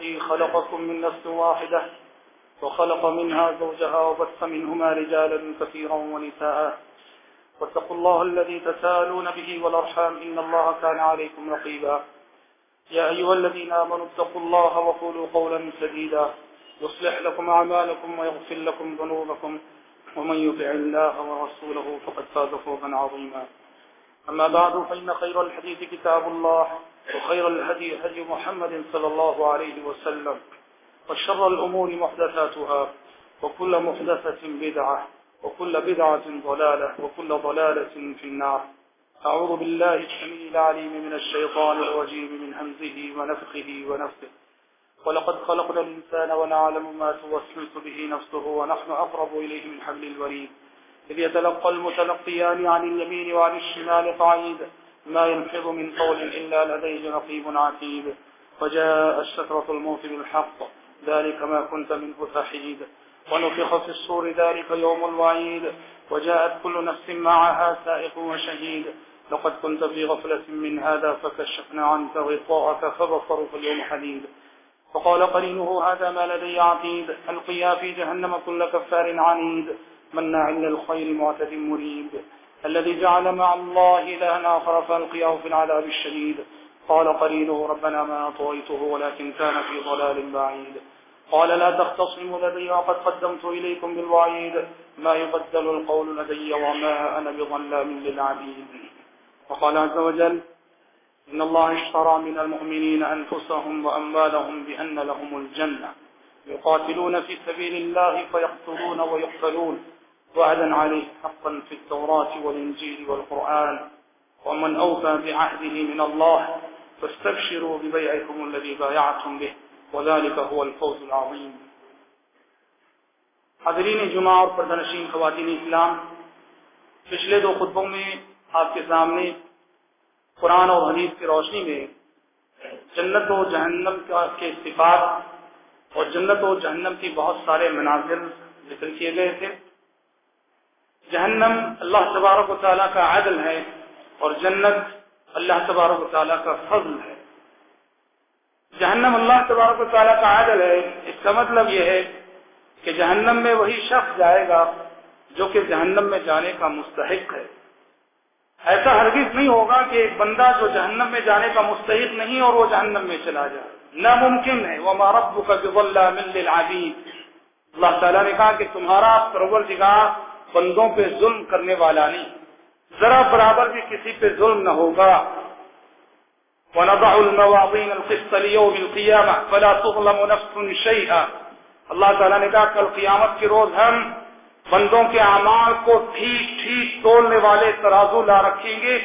الذي خلقكم من نفس واحدة وخلق منها زوجها وبث منهما رجالا كثيرا ونساء. واتقوا الله الذي تسالون به والأرحام إن الله كان عليكم رقيبا. يا أيها الذين آمنوا اتقوا الله وقولوا قولا سديدا. يصلح لكم أعمالكم ويغفر لكم ذنوبكم. ومن يطع الله ورسوله فقد فاز فوزا عظيما. أما بعد، فإن خير الحديث كتاب الله. وخير الهدي هدي محمد صلى الله عليه وسلم وشر الأمور محدثاتها وكل محدثة بدعة وكل بدعة ضلالة وكل ضلالة في النار. أعوذ بالله السميع العليم من الشيطان الرجيم من همزه ونفخه ونفسه. ولقد خلقنا الإنسان ونعلم ما توسوس به نفسه ونحن أقرب إليه من حبل الوريد. إذ يتلقى المتلقيان عن اليمين وعن الشمال قعيد. ما ينفض من قول إلا لديه رقيب عتيد وجاء الشكرة الموت بالحق، ذلك ما كنت منه تحيد. ونفخ في الصور ذلك يوم الوعيد، وجاءت كل نفس معها سائق وشهيد. لقد كنت في غفلة من هذا فكشفنا عنك غطاءك فبصرك اليوم حديد. فقال قرينه، هذا ما لدي عتيد القيا في جهنم كل كفار عنيد. مناع للخير معتد مريب. الذي جعل مع الله إلها آخر فالقياه في العذاب الشديد. قال قرينه ربنا ما أطويته ولكن كان في ضلال بعيد. قال لا تختصموا لدي وقد قدمت إليكم بالوعيد. ما يبدل القول لدي وما أنا بظلام للعبيد. وقال عز وجل، إن الله اشترى من المؤمنين أنفسهم وأموالهم بأن لهم الجنة. يقاتلون في سبيل الله فيقتلون ويقتلون. وعدا عليه حقا في التوراة والإنجيل والقرآن. ومن أوفى بعهده من الله فاستبشروا ببيعكم الذي بايعتم به. وذلك هو الفوز العظيم. حضرین جمعہ اور پردنشین خواتین اسلام، پچھلے دو خطبوں میں آپ کے سامنے قرآن اور حدیث کی روشنی میں جنت و جہنم کے صفات اور جنت و جہنم کی بہت سارے مناظر ذکر کیے گئے تھے۔ جہنم اللہ تبارک و تعالیٰ کا عدل ہے اور جنت اللہ تبارک و تعالیٰ کا فضل ہے۔ جہنم اللہ تبارک و تعالیٰ کا عدل ہے، اس کا مطلب یہ ہے کہ جہنم میں وہی شخص جائے گا جو کہ جہنم میں جانے کا مستحق ہے۔ ایسا ہرگز نہیں ہوگا کہ ایک بندہ جو جہنم میں جانے کا مستحق نہیں اور وہ جہنم میں چلا جائے۔ ناممکن ہے۔ وہ مارب کا اللہ تعالیٰ نے کہا کہ تمہارا پرور دگاہ بندوں پہ ظلم کرنے والا نہیں۔ ذرا برابر بھی کسی پہ ظلم نہ ہوگا۔ وَنَضَعُ الْمَوَاضِينَ الْقِسْطَ لِيَوْمِ الْقِيَامَةِ فَلَا تُظْلَمُ نَفْسٌ شَيْئًا۔ اللہ تعالیٰ نے کہا، کل قیامت کے روز ہم بندوں کے اعمال کو ٹھیک ٹھیک تولنے والے ترازو لا رکھیں گے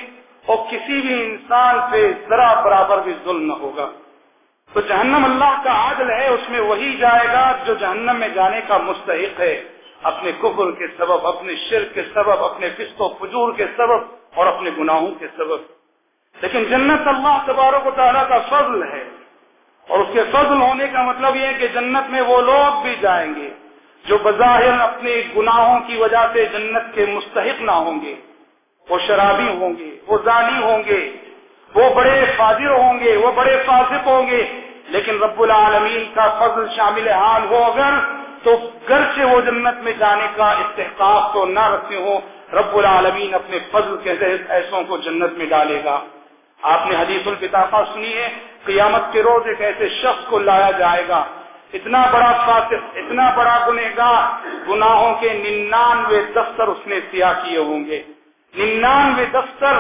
اور کسی بھی انسان پہ ذرا برابر بھی ظلم نہ ہوگا۔ تو جہنم اللہ کا عادل ہے، اس میں وہی جائے گا جو جہنم میں جانے کا مستحق ہے۔ اپنے کفر کے سبب، اپنے شرک کے سبب، اپنے فسق و فجور کے سبب اور اپنے گناہوں کے سبب۔ لیکن جنت اللہ تبارک و تعالیٰ کا فضل ہے۔ اور اس کے فضل ہونے کا مطلب یہ ہے کہ جنت میں وہ لوگ بھی جائیں گے جو بظاہر اپنے گناہوں کی وجہ سے جنت کے مستحق نہ ہوں گے۔ وہ شرابی ہوں گے، وہ زانی ہوں گے، وہ بڑے فاضر ہوں گے، وہ بڑے فاسق ہوں گے۔ لیکن رب العالمین کا فضل شامل حال ہو اگر تو گھر سے وہ جنت میں جانے کا استحقاق تو نہ رکھتے ہوں، رب العالمین اپنے فضل کے تحت ایسوں کو جنت میں ڈالے گا۔ آپ نے حدیث الفطافہ سنی ہے، قیامت کے روز ایک ایسے شخص کو لایا جائے گا۔ اتنا بڑا فاسق، اتنا بڑا گنہگار، گناہوں کے ننانوے دفتر اس نے سیاہ کیے ہوں گے۔ ننانوے دفتر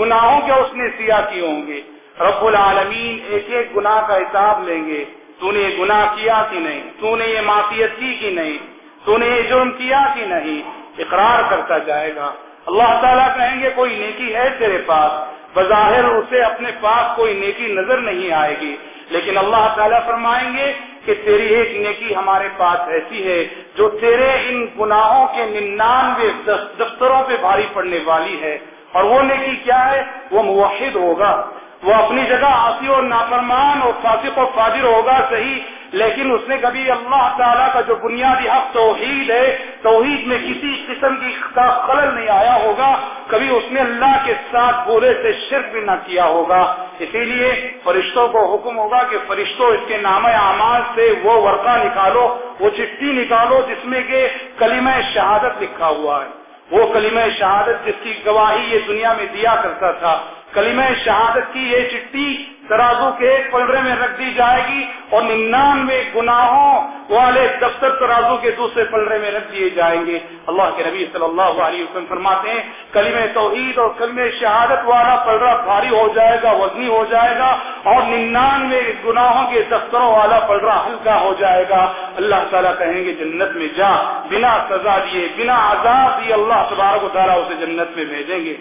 گناہوں کے اس نے سیاہ کیے ہوں گے۔ رب العالمین ایک ایک گناہ کا حساب لیں گے۔ تو نے یہ گناہ کیا کہ نہیں؟ تو نے یہ معافیت کی کہ نہیں؟ تو نے یہ جرم کیا کہ نہیں؟ اقرار کرتا جائے گا۔ اللہ تعالیٰ کہیں گے، کوئی نیکی ہے تیرے پاس؟ بظاہر اسے اپنے پاس کوئی نیکی نظر نہیں آئے گی۔ لیکن اللہ تعالیٰ فرمائیں گے کہ تیری ایک نیکی ہمارے پاس ایسی ہے جو تیرے ان گناہوں کے ننانوے دفتروں پہ بھاری پڑنے والی ہے۔ اور وہ نیکی کیا ہے؟ وہ موحد ہوگا۔ وہ اپنی جگہ آسی اور نافرمان اور فاسق و فاجر ہوگا صحیح، لیکن اس نے کبھی اللہ تعالیٰ کا جو بنیادی حق توحید ہے، توحید میں کسی قسم کی خلل نہیں آیا ہوگا، کبھی اس نے اللہ کے ساتھ بولے سے شرک بھی نہ کیا ہوگا۔ اسی لیے فرشتوں کو حکم ہوگا کہ فرشتوں اس کے نام اعمال سے وہ ورقہ نکالو، وہ چٹھی نکالو جس میں کہ کلمہ شہادت لکھا ہوا ہے۔ وہ کلمہ شہادت جس کی گواہی یہ دنیا میں دیا کرتا تھا۔ کلمہ شہادت کی یہ چٹھی ترازو کے ایک پلڑے میں رکھ دی جائے گی اور ننانوے گناہوں والے دفتر ترازو کے دوسرے پلڑے میں رکھ دیے جائیں گے۔ اللہ کے نبی صلی اللہ علیہ وسلم فرماتے ہیں کلیم توحید اور کلم شہادت والا پلڑا بھاری ہو جائے گا، وزنی ہو جائے گا اور ننانوے گناہوں کے دفتروں والا پلڑا ہلکا ہو جائے گا۔ اللہ تعالیٰ کہیں گے، جنت میں جا، بنا سزا دیے، بنا عذاب دیے، اللہ تبارک و تعالیٰ اسے جنت میں بھیجیں گے۔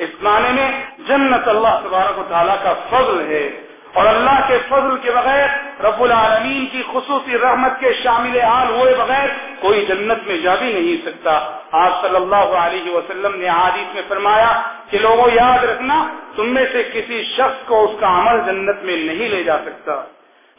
اس معنی میں جنت اللہ تبارک و تعالیٰ کا فضل ہے اور اللہ کے فضل کے بغیر رب العالمین کی خصوصی رحمت کے شامل حال ہوئے بغیر کوئی جنت میں جا بھی نہیں سکتا۔ آپ صلی اللہ علیہ وسلم نے حادث میں فرمایا کہ لوگوں، یاد رکھنا، تم میں سے کسی شخص کو اس کا عمل جنت میں نہیں لے جا سکتا۔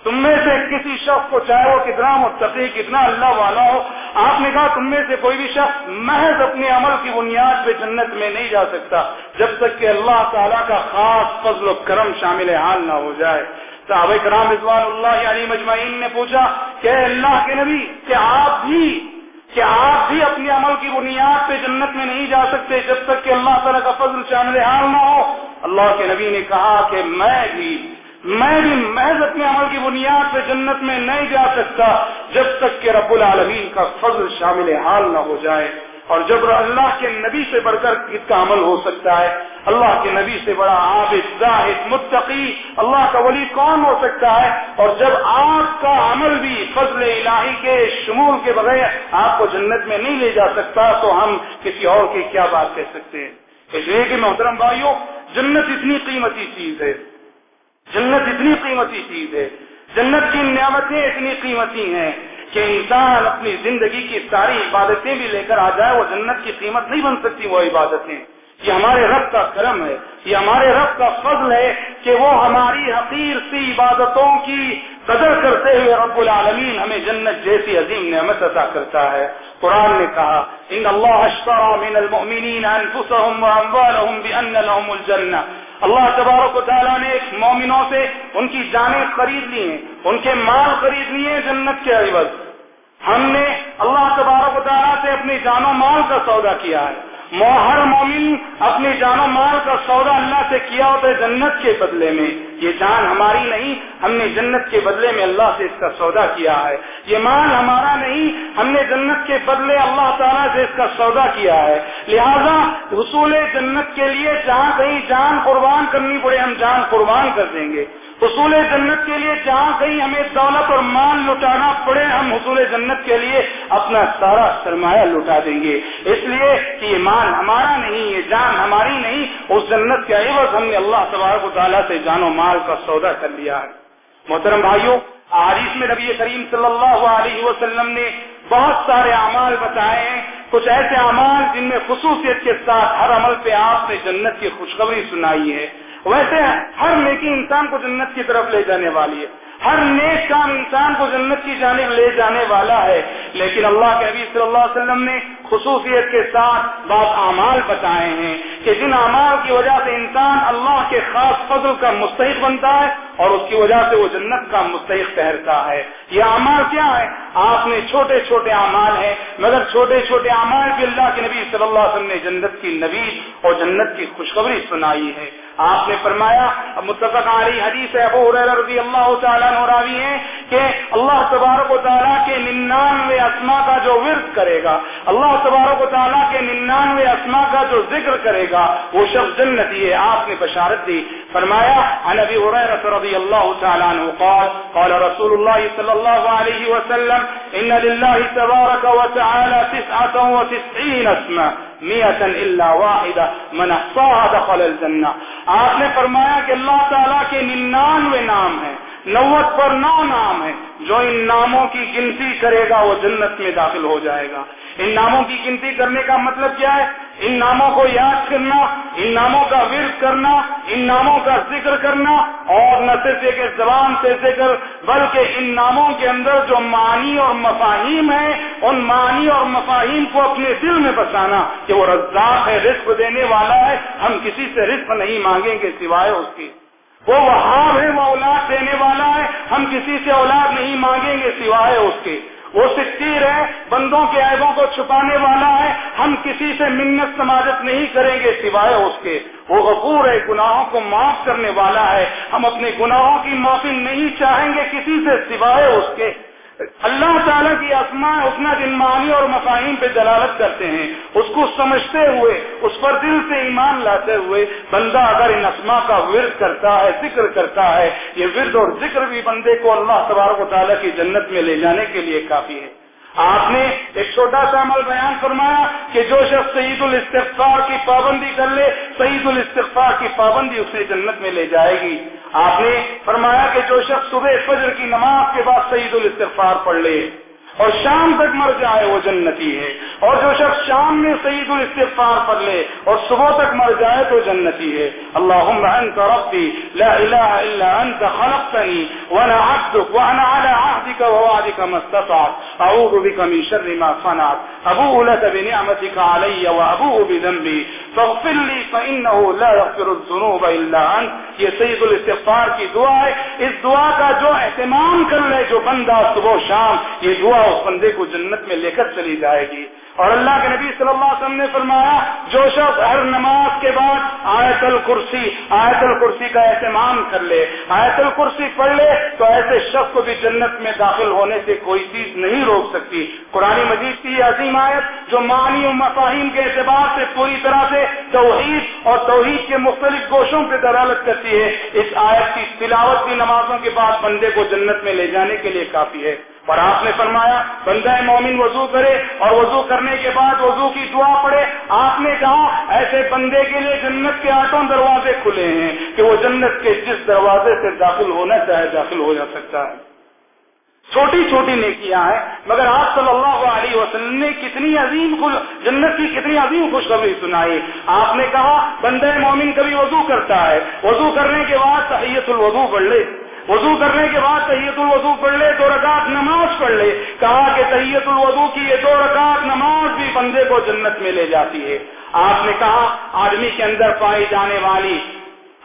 تم میں سے کسی شخص کو چاہے وہ کتنا متقی، کتنا اللہ والا ہو۔ آپ نے کہا تم میں سے کوئی بھی شخص محض اپنے عمل کی بنیاد پہ جنت میں نہیں جا سکتا، جب تک کہ اللہ تعالیٰ کا خاص فضل و کرم شامل حال نہ ہو جائے۔ صحابہ کرام رضوان اللہ علی مجمعین نے پوچھا کہ اللہ کے نبی کہ آپ بھی کہ آپ بھی اپنے عمل کی بنیاد پہ جنت میں نہیں جا سکتے جب تک کہ اللہ تعالیٰ کا فضل شامل حال نہ ہو؟ اللہ کے نبی نے کہا کہ میں بھی میں بھی محض اپنے عمل کی بنیاد پہ جنت میں نہیں جا سکتا جب تک کہ رب العالمین کا فضل شامل حال نہ ہو جائے اور جب اللہ کے نبی سے بڑھ کر اس کا عمل ہو سکتا ہے، اللہ کے نبی سے بڑا عابد، زاہد، متقی، اللہ کا ولی کون ہو سکتا ہے؟ اور جب آپ کا عمل بھی فضل الہی کے شمول کے بغیر آپ کو جنت میں نہیں لے جا سکتا، تو ہم کسی اور کی کیا بات کہہ سکتے ہیں؟ اس لیے کہ محترم بھائیوں، جنت اتنی قیمتی چیز ہے۔ جنت اتنی قیمتی چیز ہے، جنت کی نعمتیں اتنی قیمتی ہیں کہ انسان اپنی زندگی کی ساری عبادتیں بھی لے کر آ جائے، وہ جنت کی قیمت نہیں بن سکتی وہ عبادتیں۔ یہ ہمارے رب کا کرم ہے، یہ ہمارے رب کا فضل ہے کہ وہ ہماری حقیر سی عبادتوں کی قدر کرتے ہوئے رب العالمین ہمیں جنت جیسی عظیم نعمت عطا کرتا ہے۔ قرآن نے کہا، ان اللہ اشترى من المؤمنین انفسهم واموالهم بان لهم الجنہ۔ اللہ تبارک و تعالیٰ نے ایک مومنوں سے ان کی جانیں خرید لی ہیں، ان کے مال خرید لیے ہیں جنت کے عوض۔ ہم نے اللہ تبارک و تعالیٰ سے اپنی جان و مال کا سودا کیا ہے۔ ہر مومن اپنی جان و مال کا سودا اللہ سے کیا ہوتا ہے جنت کے بدلے میں؟ یہ جان ہماری نہیں، ہم نے جنت کے بدلے میں اللہ سے اس کا سودا کیا ہے۔ یہ مال ہمارا نہیں، ہم نے جنت کے بدلے اللہ تعالیٰ سے اس کا سودا کیا ہے۔ لہذا حصول جنت کے لیے جہاں کہیں جان قربان کرنی پڑے، ہم جان قربان کر دیں گے۔ حصول جنت کے لیے جہاں کہیں ہمیں دولت اور مال لٹانا پڑے، ہم حصول جنت کے لیے اپنا سارا سرمایہ لٹا دیں گے۔ اس لیے کہ یہ مال ہمارا نہیں، یہ جان ہماری نہیں، اس جنت کے عوض ہم نے اللہ تبارک و تعالیٰ سے جان و مال کا سودا کر لیا ہے۔ محترم بھائیوں، حدیث میں نبی کریم صلی اللہ علیہ وسلم نے بہت سارے اعمال بتائے ہیں۔ کچھ ایسے اعمال جن میں خصوصیت کے ساتھ ہر عمل پہ آپ نے جنت کی خوشخبری سنائی ہے۔ ویسے ہر نیکی انسان کو جنت کی طرف لے جانے والی ہے۔ ہر نیک کام انسان کو جنت کی جانب لے جانے والا ہے۔ لیکن اللہ کے حبیب صلی اللہ علیہ وسلم نے خصوصیت کے ساتھ بات اعمال بتائے ہیں کہ جن اعمال کی وجہ سے انسان اللہ کے خاص فضل کا مستحق بنتا ہے اور اس کی وجہ سے وہ جنت کا مستحق ٹہرتا ہے۔ یہ اعمال کیا ہے آپ نے چھوٹے چھوٹے اعمال ہیں، مگر چھوٹے چھوٹے اعمال بھی اللہ کے نبی صلی اللہ علیہ وسلم نے جنت کی نوید اور جنت کی خوشخبری سنائی ہے۔ آپ نے فرمایا، متفق علی حدیث ابو حریرہ رضی اللہ تعالیٰ راوی ہے کہ اللہ تبارک و تعالیٰ کے ننانوے اسما کا جو ورد کرے گا، اللہ تبارک و تعالیٰ کے ننانوے اسما کا جو ذکر کرے گا، وہ شخص جنتی ہے، آپ نے بشارت دی۔ فرمایا، عن ابي هريره رضي الله تعالى عنه قال قال رسول الله صلى الله عليه وسلم، ان للہ لله تبارك وتعالى تسعة وتسعين اسما مئة الا واحدة، من احصاها دخل الجنة آپ نے فرمایا کہ اللہ تعالیٰ کے ننانوے نام ہیں، نوت پر نو نام ہے جو ان ناموں کی گنتی کرے گا، وہ جنت میں داخل ہو جائے گا۔ ان ناموں کی گنتی کرنے کا مطلب کیا ہے؟ ان ناموں کو یاد کرنا، ان ناموں کا ورد کرنا، ان ناموں کا ذکر کرنا، اور نہ صرف ایک زبان سے ذکر، بلکہ ان ناموں کے اندر جو معنی اور مفاہیم ہیں، ان معنی اور مفاہیم کو اپنے دل میں بسانا کہ وہ رزاق ہے، رزق دینے والا ہے، ہم کسی سے رزق نہیں مانگیں گے سوائے اس کی وہ وہاب ہے، وہ اولاد دینے والا ہے، ہم کسی سے اولاد نہیں مانگیں گے سوائے اس کے۔ وہ ستیر ہے، بندوں کے عیبوں کو چھپانے والا ہے۔ ہم کسی سے منت سماجت نہیں کریں گے سوائے اس کے۔ وہ غفور ہے، گناہوں کو معاف کرنے والا ہے۔ ہم اپنے گناہوں کی معافی نہیں چاہیں گے کسی سے سوائے اس کے۔ اللہ تعالیٰ کی اسماء اتنا جن معنی اور مفاہیم پہ دلالت کرتے ہیں، اس کو سمجھتے ہوئے، اس پر دل سے ایمان لاتے ہوئے بندہ اگر ان اسماء کا ورد کرتا ہے، ذکر کرتا ہے، یہ ورد اور ذکر بھی بندے کو اللہ تبارک و تعالیٰ کی جنت میں لے جانے کے لیے کافی ہے۔ آپ نے ایک چھوٹا سا عمل بیان فرمایا کہ جو شخص سعید الاستغفار کی پابندی کر لے، سعید الاستغفار کی پابندی اسے جنت میں لے جائے گی۔ آپ نے فرمایا کہ جو شخص صبح فجر کی نماز کے بعد سعید الاستغفار پڑھ لے۔ اور شام تک مر جائے وہ جنتی ہے۔ اور جو شخص شام میں سعید الاستغفار پڑھ لے اور صبح تک مر جائے تو جنتی ہے۔ اللهم انت ربي لا اله الا انت خلقتني وانا عبدك وانا على عهدك ووعدك ما استطعت۔ اعوذ بك من شر ما صنعت۔ ابوء لك بنعمتك علي وابوء بذنبي فاغفر لي فانه لا يغفر الذنوب الا انت۔ یہ سعید الاستغفار کی دعا ہے۔ اس دعا کا جو اہتمام کر لے جو بندہ صبح شام، یہ دعا اس بندے کو جنت میں لے کر چلی جائے گی۔ اور اللہ کے نبی صلی اللہ علیہ وسلم نے فرمایا، جو شخص ہر نماز آیت الکرسی آیت الکرسی کا اہتمام کر لے۔ آیت الکرسی پڑھ لے تو ایسے شخص کو بھی جنت میں داخل ہونے سے کوئی چیز نہیں روک سکتی۔ قرآن مجید کی عظیم آیت جو معنی و مفاہیم کے اعتبار سے پوری طرح سے توحید اور توحید کے مختلف گوشوں پہ دلالت کرتی ہے، اس آیت کی تلاوت کی نمازوں کے بعد بندے کو جنت میں لے جانے کے لیے کافی ہے۔ اور آپ نے فرمایا، بندہ مومن وضو کرے اور وضو کرنے کے بعد وضو کی دعا پڑے آپ نے کہا، ایسے بندے کے لیے جنت کے آٹھوں دروازے کھلے ہیں کہ وہ جنت کے جس دروازے سے داخل ہونا چاہے داخل ہو جا سکتا ہے۔ چھوٹی چھوٹی نیکیاں ہیں، مگر آپ صلی اللہ علیہ وسلم نے کتنی عظیم جنت کی کتنی عظیم خوشخبری سنائی۔ آپ نے کہا، بندہ مومن کبھی وضو کرتا ہے۔ وضو کرنے کے بعد تحیت الوضو پڑھ لے۔ وضو کرنے کے بعد تحیت الوضو پڑھ لے، دو رکعت نماز پڑھ لے۔ کہا کہ تحیت الوضو کی یہ دو رکعت نماز بھی بندے کو جنت میں لے جاتی ہے۔ آپ نے کہا، آدمی کے اندر پائی جانے والی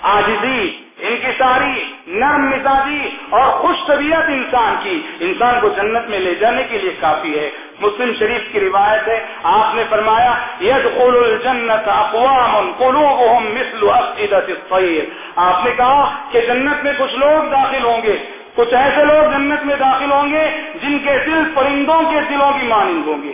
آجزی ان کی ساری نرم مزاجی اور خوش طبیعت انسان کی، انسان کو جنت میں لے جانے کے لیے کافی ہے۔ مسلم شریف کی روایت ہے، آپ نے فرمایا يدخل الجنت اقوام قلوبهم مثل افئدة الطير آپ نے کہا کہ جنت میں کچھ لوگ داخل ہوں گے، کچھ ایسے لوگ جنت میں داخل ہوں گے جن کے دل پرندوں کے دلوں کی مانند ہوں گے۔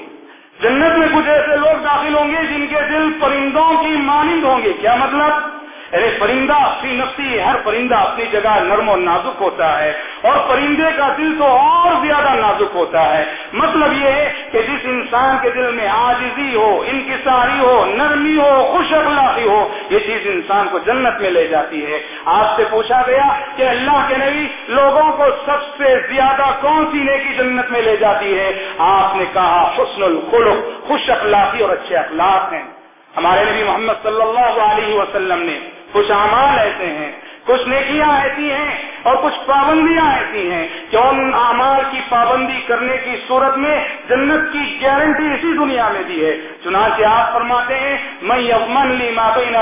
جنت میں کچھ ایسے لوگ داخل ہوں گے جن کے دل پرندوں کی مانند ہوں گے۔ کیا مطلب؟ ارے پرندہ اپنی نفسی، ہر پرندہ اپنی جگہ نرم و نازک ہوتا ہے۔ اور پرندے کا دل تو اور زیادہ نازک ہوتا ہے۔ مطلب یہ ہے کہ جس انسان کے دل میں آجزی ہو، انکساری ہو، نرمی ہو، خوش اخلاقی ہو، یہ چیز انسان کو جنت میں لے جاتی ہے۔ آپ سے پوچھا گیا کہ اللہ کے نبی لوگوں کو سب سے زیادہ کون سی نیکی جنت میں لے جاتی ہے؟ آپ نے کہا حسن الخلق، خوش اخلاقی اور اچھے اخلاق ہیں۔ ہمارے نبی محمد صلی اللہ علیہ وسلم نے کچھ اعمال ایسے ہیں، کچھ نیکیاں ایسی ہیں اور کچھ پابندیاں ایسی ہیں کہ ان اعمال کی پابندی کرنے کی صورت میں جنت کی گارنٹی اسی دنیا میں دی ہے۔ چنانچہ آپ فرماتے ہیں میں یمن لی مابین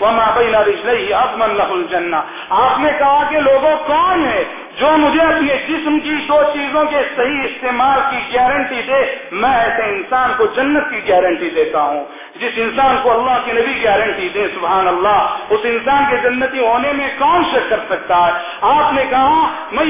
و مابین رجلی افمن لہ الجنہ۔ آپ نے کہا کہ لوگوں، کون ہے جو مجھے اپنے جسم کی دو چیزوں کے صحیح استعمال کی گارنٹی دے، میں ایسے انسان کو جنت کی گارنٹی دیتا ہوں۔ جس انسان کو اللہ کی نبی گارنٹی دے، سبحان اللہ، اس انسان کے جنتی ہونے میں کون شک کر سکتا ہے؟ آپ نے کہا میں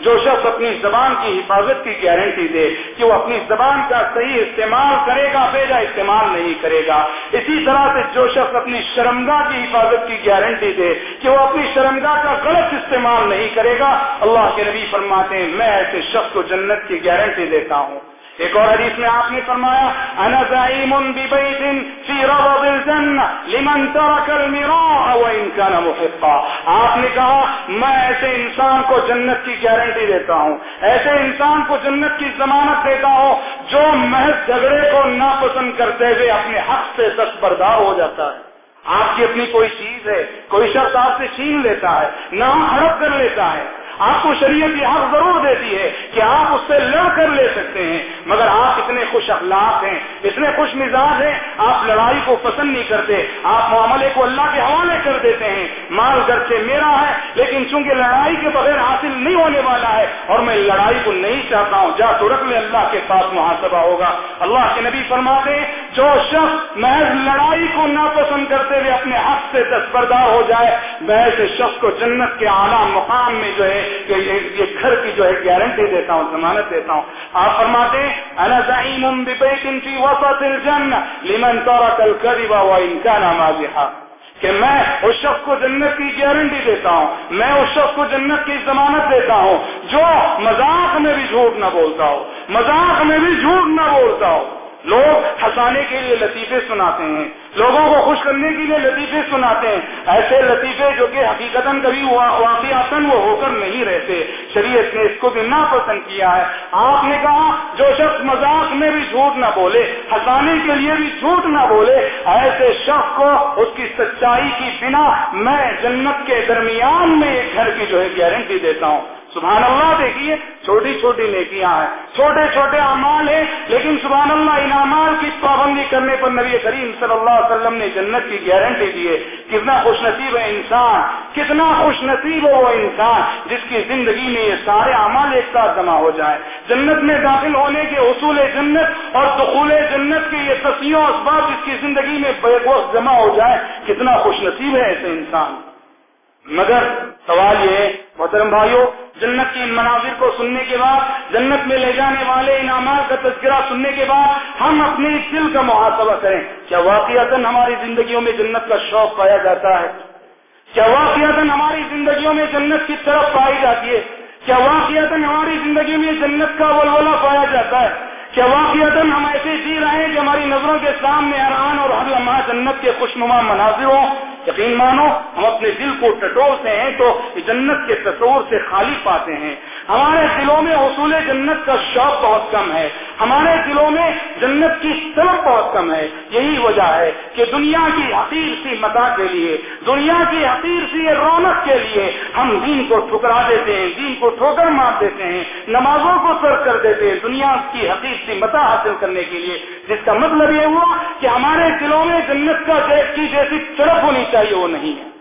جو شخص اپنی زبان کی حفاظت کی گارنٹی دے کہ وہ اپنی زبان کا صحیح استعمال کرے گا، بیجا استعمال نہیں کرے گا۔ اسی طرح سے جو شخص اپنی شرمگاہ کی حفاظت کی گارنٹی دے کہ وہ اپنی شرمگاہ کا غلط استعمال نہیں کرے گا، اللہ کے نبی فرماتے ہیں، میں ایسے شخص کو جنت کی گارنٹی دیتا ہوں۔ ایک اور حدیث میں آپ نے فرمایا، انا زعیم ببیت فی ربض الجنہ لمن ترک المراء وان كان محقا. آپ نے کہا، میں ایسے انسان کو جنت کی گارنٹی دیتا ہوں، ایسے انسان کو جنت کی ضمانت دیتا ہوں جو محض جھگڑے کو ناپسند کرتے ہوئے اپنے حق سے دستبردار ہو جاتا ہے۔ آپ کی اپنی کوئی چیز ہے، کوئی شخص آپ سے چھین لیتا ہے، نہ ہڑپ کر لیتا ہے۔ آپ کو شریعت یہ حق ضرور دیتی ہے کہ آپ اس سے لڑ کر لے سکتے ہیں، مگر آپ اتنے خوش اخلاق ہیں، اتنے خوش مزاج ہیں، آپ لڑائی کو پسند نہیں کرتے، آپ معاملے کو اللہ کے حوالے کر دیتے ہیں۔ مال گھر سے میرا ہے، لیکن چونکہ لڑائی کے بغیر حاصل نہیں ہونے والا ہے، اور میں لڑائی کو نہیں چاہتا ہوں، جا تو رکھ لے اللہ کے پاس محاسبہ ہوگا۔ اللہ کے نبی فرماتے ہیں، جو شخص محض لڑائی کو ناپسند کرتے ہوئے اپنے حق سے دستبردار ہو جائے میں شخص کو جنت کے اعلیٰ مقام میں جو ہے، کہ یہ گھر کی جو ہے گارنٹی دیتا ہوں، ضمانت دیتا ہوں۔ آپ فرماتے ہیں، انا زعیم ببیت فی وسط الجنہ لمن ترک الكذب وان كان مازحا۔ کہ میں اس شخص کو جنت کی گارنٹی دیتا ہوں، میں اس شخص کو جنت کی ضمانت دیتا ہوں، جو مذاق میں بھی جھوٹ نہ بولتا ہو، مذاق میں بھی جھوٹ نہ بولتا ہو۔ لوگ ہنسانے کے لیے لطیفے سناتے ہیں، لوگوں کو خوش کرنے کے لیے لطیفے سناتے ہیں۔ ایسے لطیفے جو کہ حقیقت کبھی واقعات وہ ہو کر نہیں رہتے۔ شریعت نے اس کو بھی ناپسند کیا ہے۔ آپ نے کہا، جو شخص مذاق میں بھی جھوٹ نہ بولے، ہنسانے کے لیے بھی جھوٹ نہ بولے، ایسے شخص کو اس کی سچائی کی بنا میں جنت کے درمیان میں ایک گھر کی جو ہے گارنٹی دیتا ہوں۔ سبحان اللہ دیکھیے، چھوٹی چھوٹی نیکیاں ہیں۔ چھوٹے چھوٹے امال ہیں، لیکن سبحان اللہ ان امال کی پابندی کرنے پر نبی کریم صلی اللہ علیہ وسلم نے جنت کی گارنٹی دی ہے۔ کتنا خوش نصیب ہے انسان، کتنا خوش نصیب ہو وہ انسان جس کی زندگی میں یہ سارے امال ایک ساتھ جمع ہو جائے جنت میں داخل ہونے کے اصول جنت اور دخول جنت کے یہ تصویروں اسباب جس کی زندگی میں بے وقت جمع ہو جائے کتنا خوش نصیب ہے ایسے انسان۔ مگر سوال یہ ہے، محترم بھائیوں جنت کی مناظر کو سننے کے بعد، جنت میں لے جانے والے انعامات کا تذکرہ سننے کے بعد ہم اپنے دل کا محاسبہ کریں۔ کیا واقعات ہماری زندگیوں میں جنت کا شوق پایا جاتا ہے؟ کیا واقعات ہماری زندگیوں میں جنت کی طرف پائی جاتی ہے؟ کیا واقعات ہماری زندگی میں جنت کا ولولہ پایا جاتا ہے؟ کہ واقعات ہم ایسے جی رہے ہیں کہ ہماری نظروں کے سامنے حیران اور ہر لمحہ جنت کے خوشنما مناظر ہوں۔ یقین مانو، ہم اپنے دل کو ٹٹولتے ہیں تو جنت کے تصور سے خالی پاتے ہیں۔ ہمارے دلوں میں حصول جنت کا شوق بہت کم ہے۔ ہمارے دلوں میں جنت کی طلب بہت کم ہے۔ یہی وجہ ہے کہ دنیا کی حقیر سی متا کے لیے، دنیا کی حقیر سی رونق کے لیے ہم دین کو ٹھکرا دیتے ہیں، دین کو ٹھوکر مار دیتے ہیں، نمازوں کو سر کر دیتے ہیں۔ دنیا کی حقیر سی متا حاصل کرنے کے لیے جس کا مطلب یہ ہوا کہ ہمارے دلوں میں جنت کا کی جیسی طرف ہونی چاہیے، وہ نہیں ہے۔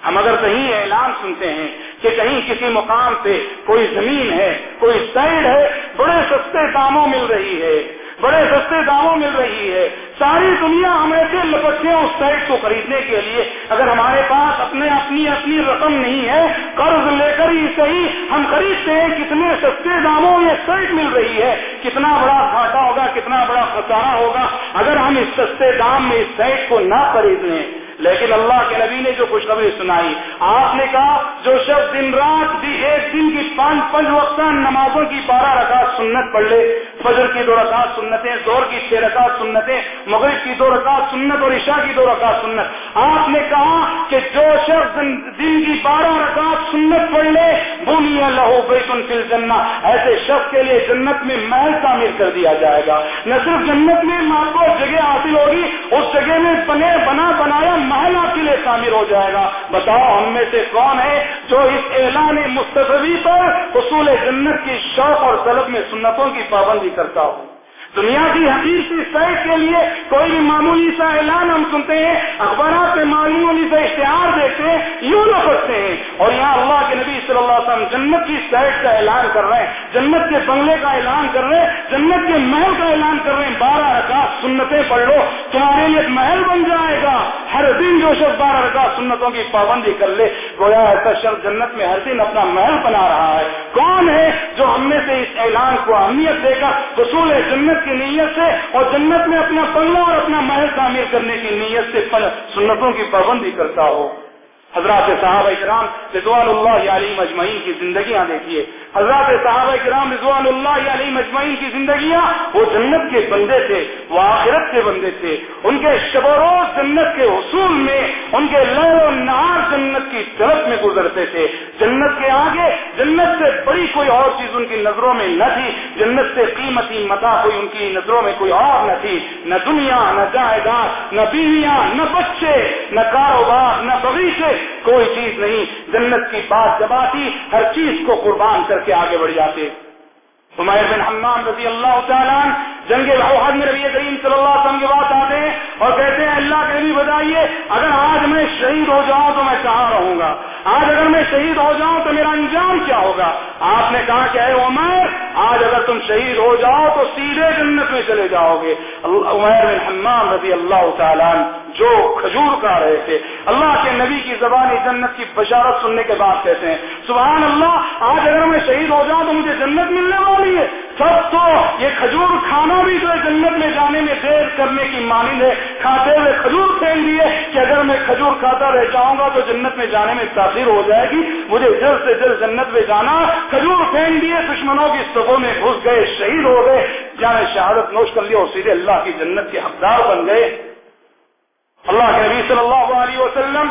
ہم اگر کہیں اعلان سنتے ہیں کہ کہیں کسی مقام پہ کوئی زمین ہے، کوئی سائڈ ہے، بڑے سستے داموں مل رہی ہے، بڑے سستے داموں مل رہی ہے، ساری دنیا ہم ایسے لپٹتے ہیں اس سائٹ کو خریدنے کے لیے اگر ہمارے پاس اپنے اپنی اپنی رقم نہیں ہے، قرض لے کر ہی صحیح ہم خریدتے ہیں کتنے سستے داموں یہ سائٹ مل رہی ہے، کتنا بڑا گھاٹا ہوگا، کتنا بڑا خسارہ ہوگا۔ اگر ہم اس سستے دام میں اس سائٹ کو نہ خرید لیں لیکن اللہ کے نبی نے جو خوشخبری سنائی، آپ نے کہا، جو شخص دن رات بھی ایک دن کی پانچ پانچ وقت نمازوں کی بارہ رکعت سنت پڑھ لے، فجر کی دو رکعت سنتیں زور کی چھ رکعت سنتیں، مغرب کی دو رکعت سنت اور عشاء کی دو رکعت سنت۔ آپ نے کہا کہ جو شخص دن کی بارہ رکعت سنت پڑھ لے بولی لہو بیتن فل جنا ایسے شخص کے لیے جنت میں محل تعمیر کر دیا جائے گا۔ نہ صرف جنت میں آپ کو جگہ حاصل ہوگی، اس جگہ میں بنے، بنا، بنایا محل آپ کے لیے تعمیر ہو جائے گا۔ بتاؤ ہم میں سے کون ہے جو اس اعلان مستفی پر اصول جنت کی شوق اور طلب میں سنتوں کی پابندی کرتا ہوں دنیا کی حقیقی سائٹ کے لیے کوئی بھی معمولی سا اعلان ہم سنتے ہیں، اخبارات میں معمولی سا اشتہار دیکھتے ہیں، یوں لپٹتے ہیں۔ اور یہاں اللہ کے نبی صلی اللہ علیہ وسلم جنت کی سائٹ کا اعلان کر رہے ہیں، جنت کے بنگلے کا اعلان کر رہے ہیں، جنت کے محل کا اعلان کر رہے ہیں۔ بارہ رکعت سنتیں پڑھ لو، تمہارے لیے محل بن جائے گا۔ ہر دن جو شخص بارہ رکعت سنتوں کی پابندی کر لے، گویا ایسا شخص جنت میں ہر دن اپنا محل بنا رہا ہے۔ کون ہے جو ہم میں سے اس اعلان کو اہمیت دے گا؟ حصول جنت کی نیت سے اور جنت میں اپنا پنگا اور اپنا محل تعمیر کرنے کی نیت سے سنتوں کی پابندی کرتا ہو۔ حضرات صحابہ اکرام رضوان اللہ علیہ مجمعین کی زندگیاں دیکھیے۔ حضرات صحابہ کرام رضوان اللہ علیہ مجمعین کی زندگیاں وہ جنت کے بندے تھے، وہ آخرت کے بندے تھے۔ ان کے شب و روز جنت کے حصول میں، ان کے لہر و نہار جنت کی طرف میں گزرتے تھے۔ جنت کے آگے، جنت سے بڑی کوئی اور چیز ان کی نظروں میں نہ تھی۔ جنت سے قیمتی متا کوئی ان کی نظروں میں کوئی اور نہ تھی۔ نہ دنیا، نہ جائیداد، نہ بیویاں، نہ بچے، نہ کاروبار، نہ بغیچے، کوئی چیز نہیں۔ جنت کی بات جب آتی ہر چیز کو قربان کر کے آگے بڑھ جاتے۔ عمیر بن حمام رضی اللہ تعالیٰ جنگ احد میں نبی کریم صلی اللہ علیہ وسلم کے بعد آتے ہیں اور کہتے ہیں، اللہ کے نبی بتائیے، اگر آج میں شہید ہو جاؤں تو میں کہاں رہوں گا؟ آج اگر میں شہید ہو جاؤں تو میرا انجام کیا ہوگا؟ آپ نے کہا کہ اے عمر، آج اگر تم شہید ہو جاؤ تو سیدھے جنت میں چلے جاؤ گے۔ عمیر بن حمام رضی اللہ تعالیٰ جو کھجور کا رہے تھے۔ اللہ کے نبی کی زبانی جنت کی بشارت سننے کے بعد کہتے ہیں، سبحان اللہ، آج اگر میں شہید ہو جاؤں تو مجھے جنت ملنے والی نہیں ہے سب تو یہ کھجور کھانا بھی جو ہے جنت میں جانے میں دیر کرنے کی مانند ہے۔ کھاتے ہوئے کھجور پھینک دیے کہ اگر میں کھجور کھاتا رہ جاؤں گا تو جنت میں جانے میں تاثیر ہو جائے گی۔ مجھے جلد سے جلد جنت میں جانا۔ کھجور پھینک دیے، دشمنوں کی صفوں میں گھس گئے، شہید ہو گئے۔ جانے شہادت نوش کر لیا اور سیدھے اللہ کی جنت کے حقدار بن گئے۔ اللہ کے نبی صلی اللہ علیہ وسلم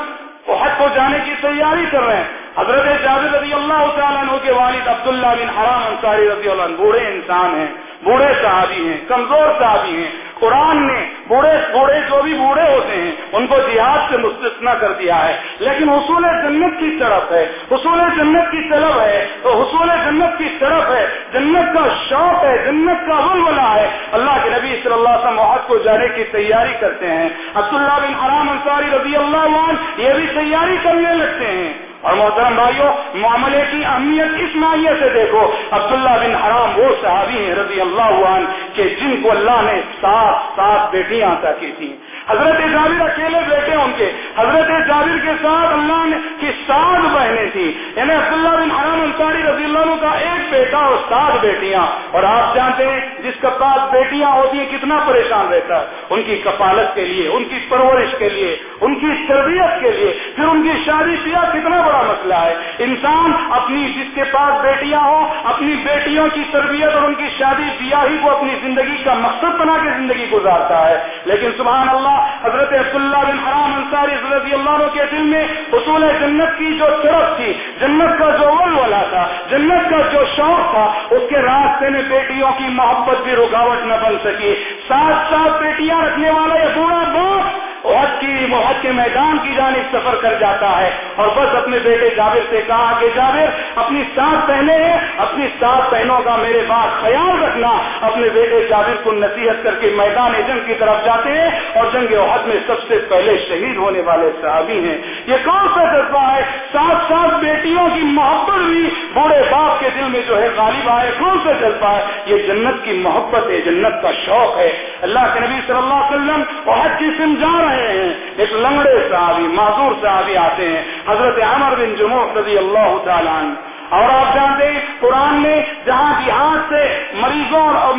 حج کو جانے کی تیاری کر رہے ہیں۔ حضرت جابر رضی اللہ تعالیٰ عنہ کے والد عبداللہ بن حرام انصاری رضی اللہ عنہ بوڑھے انسان ہیں، بوڑھے صحابی ہیں، کمزور صحابی ہیں۔ قرآن نے بوڑھے بوڑھے جو بھی بوڑھے ہوتے ہیں، ان کو جہاد سے مستثنا کر دیا ہے۔ لیکن حصول جنت کی طرف ہے، حصول جنت کی طلب ہے تو حصول جنت کی طرف ہے۔ جنت کا شوق ہے، جنت کا ولولہ ہے۔ اللہ کے نبی صلی اللہ علیہ وسلم کو جانے کی تیاری کرتے ہیں۔ عبداللہ بن حرام انصاری رضی اللہ عنہ یہ بھی تیاری کرنے لگتے ہیں۔ اور محترم بھائیوں معاملے کی اہمیت اس مائیے سے دیکھو، عبداللہ بن حرام وہ صحابی ہیں رضی اللہ عنہ کہ جن کو اللہ نے سات سات بیٹیاں عطا کی تھیں۔ حضرت جابر اکیلے بیٹے ان کے۔ حضرت جابر کے ساتھ اللہ نے کی سات بہنیں تھی یعنی عبداللہ بن حرام انصاری رضی اللہ عنہ کا ایک بیٹا اور سات بیٹیاں۔ اور آپ جانتے ہیں جس کے پاس بیٹیاں ہوتی ہیں کتنا پریشان رہتا ہے۔ ان کی کپالت کے لیے، ان کی پرورش کے لیے، ان کی تربیت کے لیے۔ پھر ان کی شادی بیاہ کتنا بڑا مسئلہ ہے۔ انسان اپنی جس کے پاس بیٹیاں ہوں، اپنی بیٹیوں کی تربیت اور ان کی شادی بیاہ ہی کو اپنی زندگی کا مقصد بنا کے زندگی گزارتا ہے۔ لیکن سبحان اللہ حضرت عبداللہ بن حرام انصاری رضی اللہ عنہ کے دل میں حصول جنت کی جو طرف تھی، جنت کا جو ولولا تھا، جنت کا جو شوق تھا، اس کے راستے میں بیٹیوں کی محبت بھی رکاوٹ نہ بن سکی۔ ساتھ ساتھ بیٹیاں رکھنے والا یہ بوڑھا باپ عہد کی محد کے میدان کی جانب سفر کر جاتا ہے اور بس اپنے بیٹے جابر سے کہا کہ جابر، اپنی سات بہنیں ہیں، اپنی سات بہنوں کا میرے بات خیال رکھنا۔ اپنے بیٹے جابر کو نصیحت کر کے میدان جنگ کی طرف جاتے ہیں اور جنگ عہد میں سب سے پہلے شہید ہونے والے صحابی ہیں۔ یہ کون سا جذبہ ہے؟ سات سات بیٹیوں کی محبت بھی بوڑھے باپ کے دل میں جو ہے غالب آئے۔ کون سا جذبہ ہے؟ یہ جنت کی محبت ہے، جنت کا شوق ہے۔ اللہ کے نبی صلی اللہ علیہ وسلم عہد کی سم جا رہے رہے ہیں۔ ایک لنگڑے صحابی، معذور صحابی آتے ہیں، حضرت عمر بن جموع رضی اللہ تعالیٰ اور آپ جانتے ہیں، قرآن نے جہاں جہاد سے مریضوں اور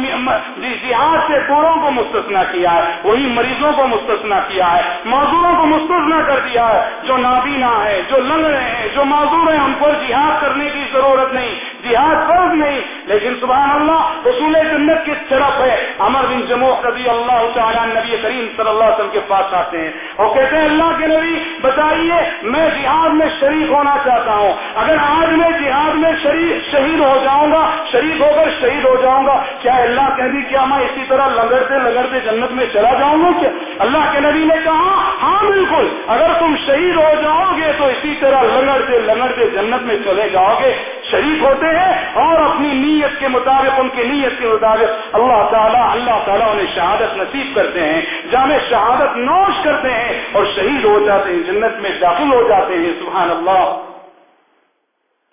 جی- جہاد سے بوڑھوں کو مستثنا کیا ہے، وہی مریضوں کو مستثنا کیا ہے، معذوروں کو مستثنا کر دیا ہے۔ جو نابینا ہے جو لنگڑے ہیں، جو معذور ہیں، ان کو جہاد کرنے کی ضرورت نہیں، جہاد فرض نہیں لیکن سبحان اللہ، رسول جنت کی طرف ہے۔ امر بن جمو رضی اللہ تعالیٰ نبی کریم صلی اللہ علیہ وسلم کے پاس آتے ہیں۔ اور کہتے ہیں، اللہ کے نبی، بتائیے، میں جہاد میں شریک ہونا چاہتا ہوں۔ اگر آج میں جہاد میں شریک، شہید ہو جاؤں گا، شریک ہو کر شہید ہو جاؤں گا، کیا اللہ کہ کیا میں اسی طرح لگڑتے لگڑتے جنت میں چلا جاؤں گا؟ کیا اللہ کے نبی نے کہا؟ ہاں بالکل۔ اگر تم شہید ہو جاؤ گے تو اسی طرح لگڑتے لگڑتے جنت میں چلے جاؤ گے۔ شریک ہوتے ہیں اور اپنی نیت کے مطابق، ان کی نیت کے مطابق اللہ تعالیٰ اللہ تعالیٰ انہیں شہادت نصیب کرتے ہیں، جامع شہادت نوش کرتے ہیں اور شہید ہو جاتے ہیں، جنت میں داخل ہو جاتے ہیں، سبحان اللہ۔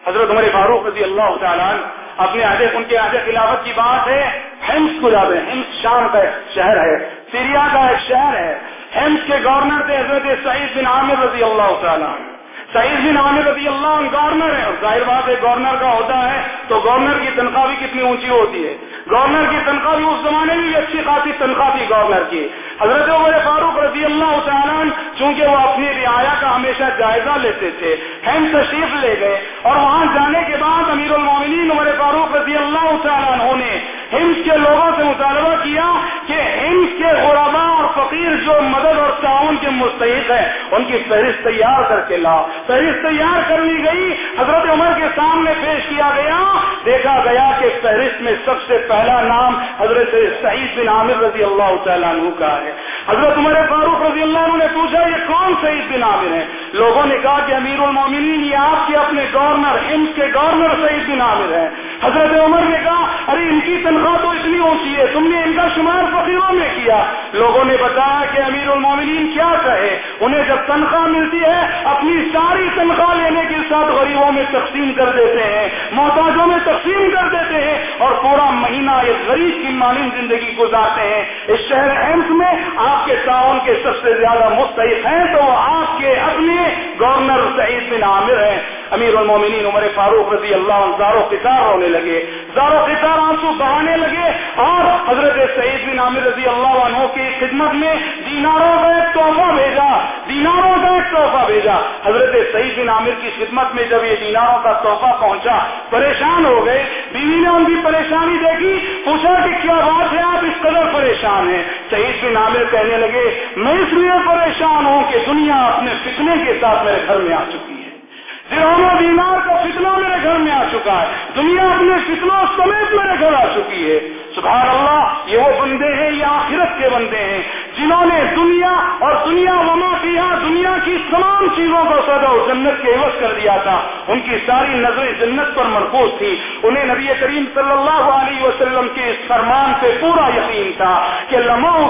حضرت عمر فاروق رضی اللہ تعالیٰ اپنے عہدے، ان کے عہدے خلافت کی بات ہے، ہیمس کو جاتے ہیں ہیمس شام کا ایک شہر ہے، سیریا کا ایک شہر ہے۔ ہیمس کے گورنر تھے حضرت سعید بن عامر رضی اللہ تعالیٰ سعید بن عامر رضی اللہ عنہ گورنر ہے ظاہر بات ہے گورنر کا ہوتا ہے تو گورنر کی تنخواہ بھی کتنی اونچی ہوتی ہے۔ گورنر کی تنخواہ بھی اس زمانے میں بھی اچھی خاصی تنخواہ تھی گورنر کی۔ حضرت عمر فاروق رضی اللہ تعالیٰ چونکہ وہ اپنی رعایا کا ہمیشہ جائزہ لیتے تھے، ہم تشریف لے گئے اور وہاں جانے کے بعد امیر المومنین عمر فاروق رضی اللہ تعالیٰ نے ہمس کے لوگوں سے مطالبہ کیا کہ ہمس کے غربا اور فقیر جو مدد اور تعاون کے مستحق ہیں، ان کی فہرست تیار کر کے لاؤ۔ فہرست تیار کر لی گئی، حضرت عمر کے سامنے پیش کیا گیا۔ دیکھا گیا کہ فہرست میں سب سے پہلا نام حضرت سعید بن عامر رضی اللہ تعالیٰ عنہ کا ہے۔ حضرت عمر فاروق رضی اللہ عنہ نے پوچھا، یہ کون سعید بن عامر ہے؟ لوگوں نے کہا کہ امیر المومنین، یہ آپ کے اپنے گورنر ہمس کے گورنر سعید بن عامر ہیں۔ حضرت عمر نے کہا، ارے ان کی تنخواہ تو اتنی اونچی ہے، تم نے ان کا شمار فقیروں میں کیا۔ لوگوں نے بتا بتایا کہ امیر المومنین کیا کہے؟ انہیں جب تنخواہ ملتی ہے، اپنی ساری تنخواہ لینے کے ساتھ غریبوں میں تقسیم کر دیتے ہیں، محتاجوں میں تقسیم کر دیتے ہیں اور پورا مہینہ ایک غریب کی مانند زندگی گزارتے ہیں۔ اس شہر ایمس میں آپ کے تعاون کے سب سے زیادہ مستحق ہیں تو وہ آپ کے اپنے گورنر سعید بن عامر ہیں۔ امیر المومنین عمر فاروق رضی اللہ عنہ زارو قطار ہونے لگے۔ زارو قطار آنسو بہانے لگے اور حضرت سعید بن عامر رضی اللہ عنہ کی خدمت میں دیناروں کا ایک تحفہ بھیجا، دیناروں کا ایک تحفہ بھیجا۔ حضرت سعید بن عامر کی خدمت میں جب یہ دیناروں کا تحفہ پہنچا، پریشان ہو گئے۔ بیوی نے ان کی پریشانی دیکھی، پوچھا کہ کیا بات ہے، آپ اس قدر پریشان ہیں؟ سعید بن عامر کہنے لگے، میں اس لیے پریشان ہوں کہ دنیا اپنے فتنے کے ساتھ میرے گھر میں آ چکی ہے۔ درہم و دینار کا فتنہ میرے گھر میں آ چکا ہے۔ دنیا اپنے فتنوں سمیت میرے گھر آ چکی ہے۔ سبحان اللہ، یہ وہ بندے ہیں، یہ آخرت کے بندے ہیں۔ جنہوں نے دنیا اور دنیا وما کیا دنیا کی تمام چیزوں کو سدا اور جنت کے عوض کر دیا تھا۔ ان کی ساری نظریں جنت پر مرکوز تھی۔ انہیں نبی کریم صلی اللہ علیہ وسلم کے اس فرمان سے پورا یقین تھا کہ لمع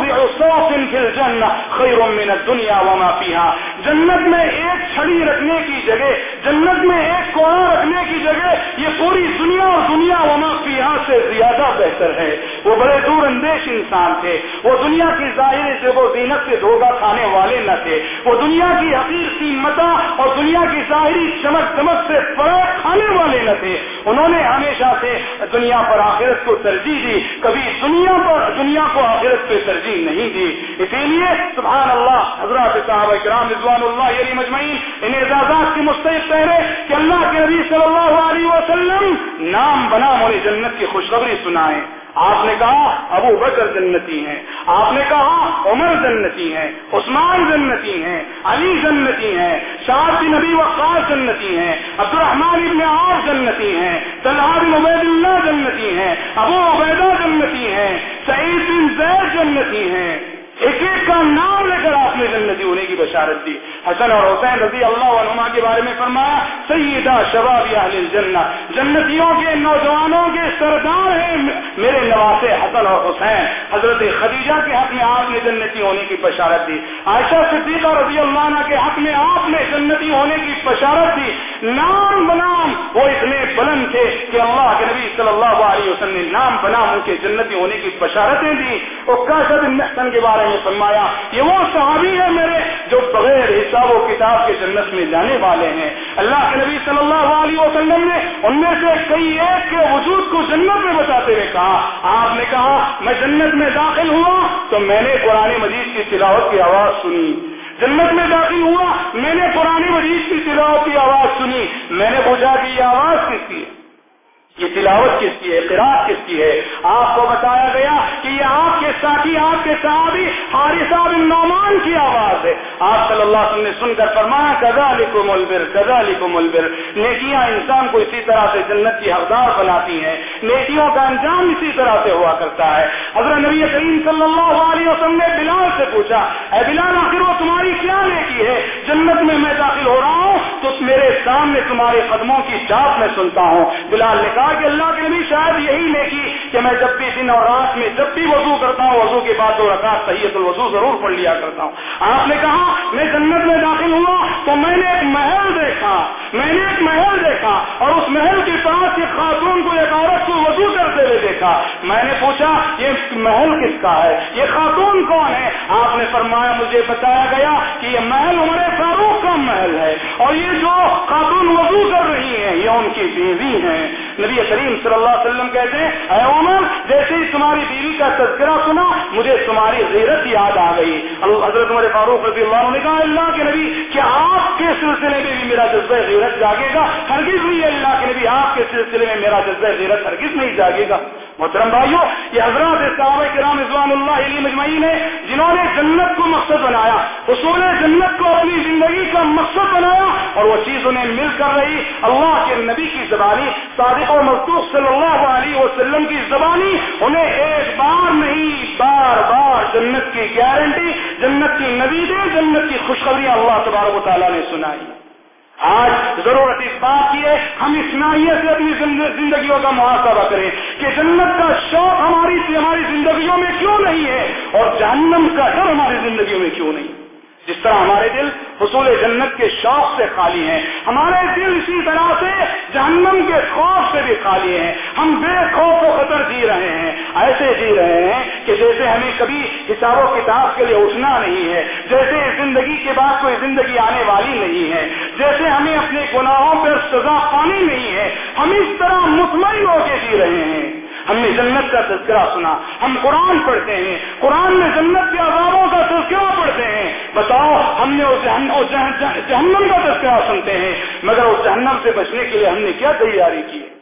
خیر من دنیا وما پیہا جنت میں ایک چھڑی رکھنے کی جگہ، جنت میں ایک کوڑا رکھنے کی جگہ، یہ پوری دنیا اور دنیا وما پیہا سے زیادہ بہتر ہے۔ وہ بڑے دور اندیش انسان تھے۔ وہ دنیا کی ظاہر سے وہ زینت سے دھوکہ کھانے والے نہ تھے۔ وہ دنیا کی حقیر قیمتا اور دنیا کی ظاہری چمک چمک سے فروغ کھانے والے نہ تھے۔ انہوں نے ہمیشہ سے دنیا پر آخرت کو ترجیح دی۔ کبھی دنیا پر، دنیا کو آخرت پہ ترجیح نہیں دی۔ اسی لیے سبحان اللہ، حضرات صاحب کرام رضوان اللہ علی مجمعین، ان اعزازات کی مستحق پہرے کہ اللہ کے نبی صلی اللہ علیہ وسلم نام بنا مجھے جنت کی خوشخبری سنائیں۔ آپ نے کہا ابو بکر جنتی ہیں۔ آپ نے کہا عمر جنتی ہیں، عثمان جنتی ہیں، علی جنتی ہیں، شاہ بن نبی وقاص جنتی ہیں عبد الرحمان ابن عاف جنتی ہیں، طلحہ بن عبید اللہ جنتی ہیں، ابو عبیدہ جنتی ہیں، سعید بن زید جنتی ہیں۔ ایک ایک کا نام لے کر آپ نے جنتی ہونے کی بشارت دی۔ حسن اور حسین رضی اللہ عنما کے بارے میں فرمایا، سیدہ شباب اہل الجنہ، جنتیوں کے، نوجوانوں کے سردار ہیں میرے نواسے حسن اور حسین۔ حضرت خدیجہ کے حق میں آپ نے جنتی ہونے کی بشارت دی۔ عائشہ صدیقہ رضی اللہ عنہ کے حق میں آپ نے جنتی ہونے کی بشارت دی۔ نام بنام وہ اتنے بلند تھے کہ اللہ کے نبی صلی اللہ علیہ وسلم نے نام بنام ان کے جنتی ہونے کی بشارتیں دی اور کاشد محسن کے بارے میں فرمایا، یہ وہ صحابی ہے میرے جو بغیر حساب و کتاب کے جنت میں جانے والے ہیں۔ اللہ کے نبی صلی اللہ علیہ وسلم نے ان میں سے کئی ایک کے وجود کو جنت میں بتاتے ہوئے کہا۔ آپ نے کہا، میں جنت میں داخل ہوا تو میں نے قرآن مجید کی تلاوت کی آواز سنی۔ جنت میں داخل ہوا، میں نے قرآن مجید کی تلاوت کی آواز سنی۔ میں نے پوچھا کہ یہ آواز کس کی ہے؟ یہ تلاوت کس کی ہے؟ قرآن کس کی ہے؟ آپ کو بتایا گیا کہ یہ آپ کے ساتھی، آپ کے صحابی حارثہ بن نعمان کی آواز ہے۔ آپ صلی اللہ علیہ وسلم نے سن کر فرمایا کزا لکھو ملبر کزا لکھو ملبر نیکیاں انسان کو اسی طرح سے جنت کی حقدار بناتی ہیں۔ نیکیوں کا انجام اسی طرح سے ہوا کرتا ہے۔ حضرت نبی کریم صلی اللہ علیہ وسلم نے بلال سے پوچھا، اے بلال، آخر وہ تمہاری کیا نیکی ہے؟ جنت میں میں داخل ہو رہا ہوں تو میرے سامنے تمہارے قدموں کی چاپ میں سنتا ہوں۔ بلال نے کہا کہ اللہ کے نبی شاید یہی نیکی کہ میں جب بھی دن اور رات میں جب بھی وضو کرتا ہوں، وضو کے بعد دو رکعت صحیح الوضو ضرور پڑھ لیا کرتا ہوں۔ آپ نے کہا، میں جنت میں داخل ہوا تو میں نے ایک محل دیکھا، میں نے ایک محل دیکھا، اور اس محل کے پاس ایک خاتون کو ایک عورت کو وضو کرتے ہوئے دیکھا۔ میں نے پوچھا، یہ محل کس کا ہے؟ یہ خاتون کون ہے؟ آپ نے فرمایا، مجھے بتایا گیا کہ یہ محل عمر فاروق کا محل ہے، اور یہ جو خاتون وضو کر رہی ہیں، یہ ان کی بیوی ہیں۔ نبی کریم صلی اللہ علیہ وسلم کہتے ہیں، اے عمر، جیسے ہی تمہاری بیوی کا تذکرہ سنا، مجھے تمہاری غیرت یاد آ گئی. حضرت عمر فاروق رضی اللہ عنہ نے کہا، اللہ کے نبی، کیا آپ کے سلسلے میں بھی میرا جذبہ غیرت جاگے گا؟ ہرگز نہیں اللہ کے نبی، آپ کے سلسلے میں میرا جذبہ غیرت ہرگز نہیں جاگے گا. محترم بھائیوں یہ حضرات صحابہ کرام رضوان اللہ علیہ مجمعین ہے جنہوں نے جنت کو مقصد بنایا حصول جنت کو اپنی زندگی کا مقصد بنایا، اور وہ چیز انہیں مل کر رہی اللہ کے نبی کی زبانی صادق و مخصوص صلی اللہ علیہ وسلم کی زبانی انہیں ایک بار نہیں، بار بار جنت کی گارنٹی، جنت کی نبی دے، جنت کی خوشخبری اللہ تبارک و تعالیٰ نے سنائی۔ آج ضرورت اس بات کی ہے، ہم اس نائیے سے اپنی زندگیوں کا محاسبہ کریں کہ جنت کا شوق ہماری ہماری زندگیوں میں کیوں نہیں ہے اور جہنم کا ڈر ہماری زندگیوں میں کیوں نہیں؟ جس طرح ہمارے دل حصول جنت کے شوق سے خالی ہیں، ہمارے دل اسی طرح سے جہنم کے خوف سے بھی خالی ہیں۔ ہم بے خوف و خطر جی رہے ہیں، ایسے جی رہے ہیں کہ جیسے ہمیں کبھی حساب و کتاب کے لیے اٹھنا نہیں ہے، جیسے زندگی کے بعد کوئی زندگی آنے والی نہیں ہے، جیسے ہمیں اپنے گناہوں پر سزا پانی نہیں ہے، ہم اس طرح مطمئن ہو کے جی رہے ہیں۔ ہم نے جنت کا تذکرہ سنا، ہم قرآن پڑھتے ہیں، قرآن میں جنت کے عذابوں کا تذکرہ پڑھتے ہیں۔ بتاؤ، ہم نے اس جہنم کا تذکرہ سنتے ہیں، مگر اس جہنم سے بچنے کے لیے ہم نے کیا تیاری کی ہے؟